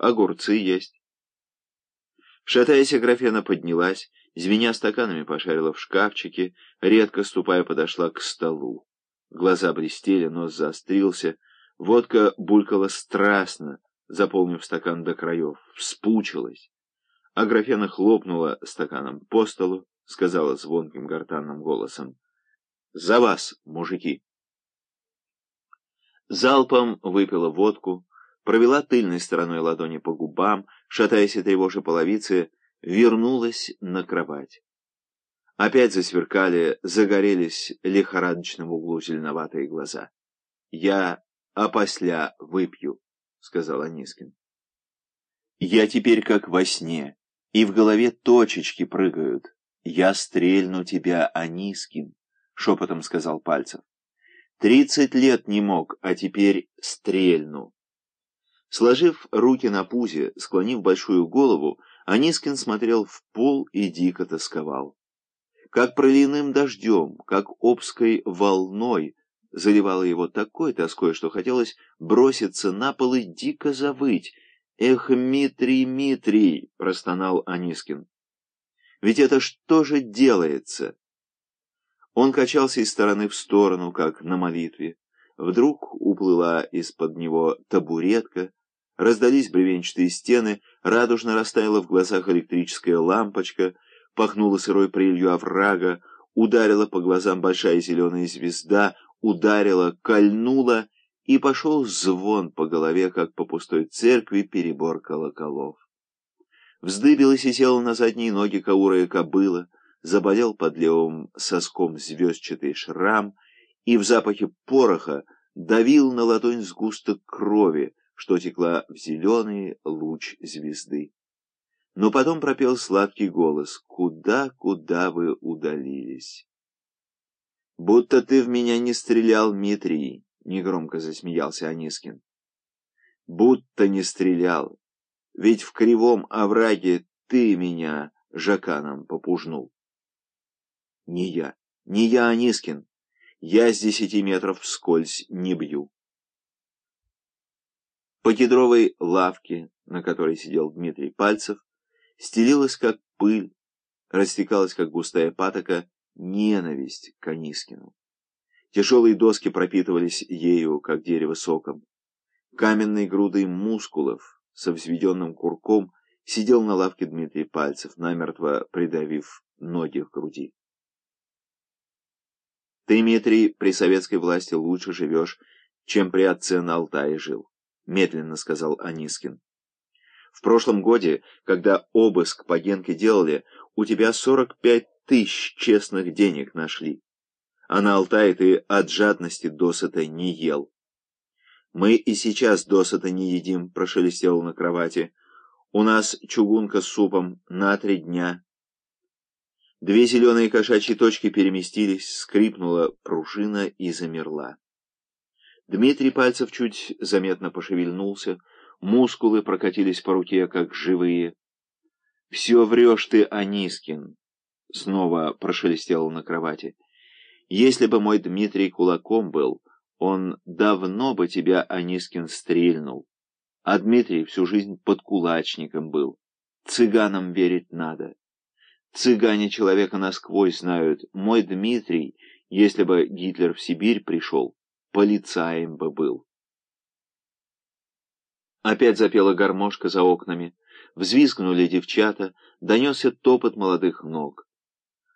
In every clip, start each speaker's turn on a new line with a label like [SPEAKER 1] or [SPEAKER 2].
[SPEAKER 1] огурцы есть. Шатаясь, Аграфена поднялась, звеня стаканами пошарила в шкафчике, редко ступая подошла к столу. Глаза блестели, нос заострился, водка булькала страстно, заполнив стакан до краев, вспучилась. Аграфена хлопнула стаканом по столу, сказала звонким гортанным голосом. «За вас, мужики!» Залпом выпила водку, провела тыльной стороной ладони по губам, шатаясь от его же половицы, вернулась на кровать. Опять засверкали, загорелись лихорадочно в углу зеленоватые глаза. «Я опосля выпью», — сказал Анискин. «Я теперь как во сне, и в голове точечки прыгают. Я стрельну тебя, Анискин», — шепотом сказал Пальцев. «Тридцать лет не мог, а теперь стрельну». Сложив руки на пузе, склонив большую голову, Анискин смотрел в пол и дико тосковал. Как проливным дождем, как обской волной заливало его такой тоской, что хотелось броситься на пол и дико завыть. «Эх, Митрий, Митрий!» — простонал Анискин. «Ведь это что же делается?» Он качался из стороны в сторону, как на молитве. Вдруг уплыла из-под него табуретка, Раздались бревенчатые стены, радужно растаяла в глазах электрическая лампочка, пахнула сырой прелью оврага, ударила по глазам большая зеленая звезда, ударила, кольнула, и пошел звон по голове, как по пустой церкви перебор колоколов. Вздыбилась и села на задние ноги каурая кобыла, заболел под левым соском звездчатый шрам, и в запахе пороха давил на ладонь сгусток крови, что текла в зеленый луч звезды. Но потом пропел сладкий голос «Куда, куда вы удалились?» «Будто ты в меня не стрелял, Митрий», — негромко засмеялся Анискин. «Будто не стрелял, ведь в кривом овраге ты меня жаканом попужнул». «Не я, не я, Анискин, я с десяти метров вскользь не бью». По кедровой лавке, на которой сидел Дмитрий Пальцев, стелилась как пыль, растекалась как густая патока ненависть к Анискину. Тяжелые доски пропитывались ею, как дерево соком. Каменной грудой мускулов со взведенным курком сидел на лавке Дмитрий Пальцев, намертво придавив ноги к груди. Ты, Дмитрий, при советской власти лучше живешь, чем при отце на Алтае жил медленно сказал Анискин. В прошлом годе, когда обыск по Генке делали, у тебя сорок пять тысяч честных денег нашли. А на Алтае ты от жадности досыта не ел. Мы и сейчас досыта не едим, прошелестел на кровати. У нас чугунка с супом на три дня. Две зеленые кошачьи точки переместились, скрипнула пружина и замерла. Дмитрий Пальцев чуть заметно пошевельнулся, мускулы прокатились по руке, как живые. — Все врешь ты, Анискин! — снова прошелестел на кровати. — Если бы мой Дмитрий кулаком был, он давно бы тебя, Анискин, стрельнул. А Дмитрий всю жизнь под кулачником был. Цыганам верить надо. Цыгане человека насквозь знают. Мой Дмитрий, если бы Гитлер в Сибирь пришел, полицаем бы был. Опять запела гармошка за окнами, взвизгнули девчата, донесся топот молодых ног.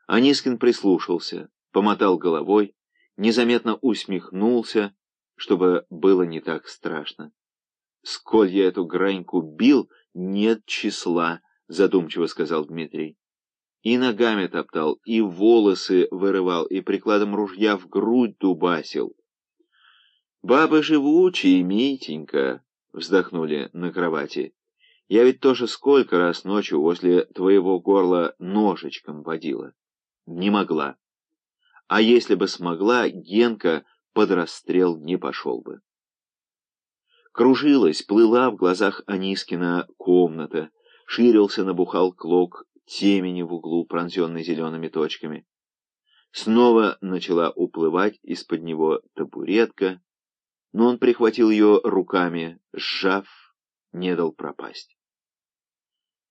[SPEAKER 1] Анискин прислушался, помотал головой, незаметно усмехнулся, чтобы было не так страшно. «Сколь я эту граньку бил, нет числа», — задумчиво сказал Дмитрий. И ногами топтал, и волосы вырывал, и прикладом ружья в грудь дубасил. «Баба живучая, Митенька!» — вздохнули на кровати. «Я ведь тоже сколько раз ночью возле твоего горла ножичком водила. Не могла. А если бы смогла, Генка под расстрел не пошел бы». Кружилась, плыла в глазах Анискина комната, ширился, набухал клок темени в углу, пронзенный зелеными точками. Снова начала уплывать из-под него табуретка, но он прихватил ее руками, сжав, не дал пропасть.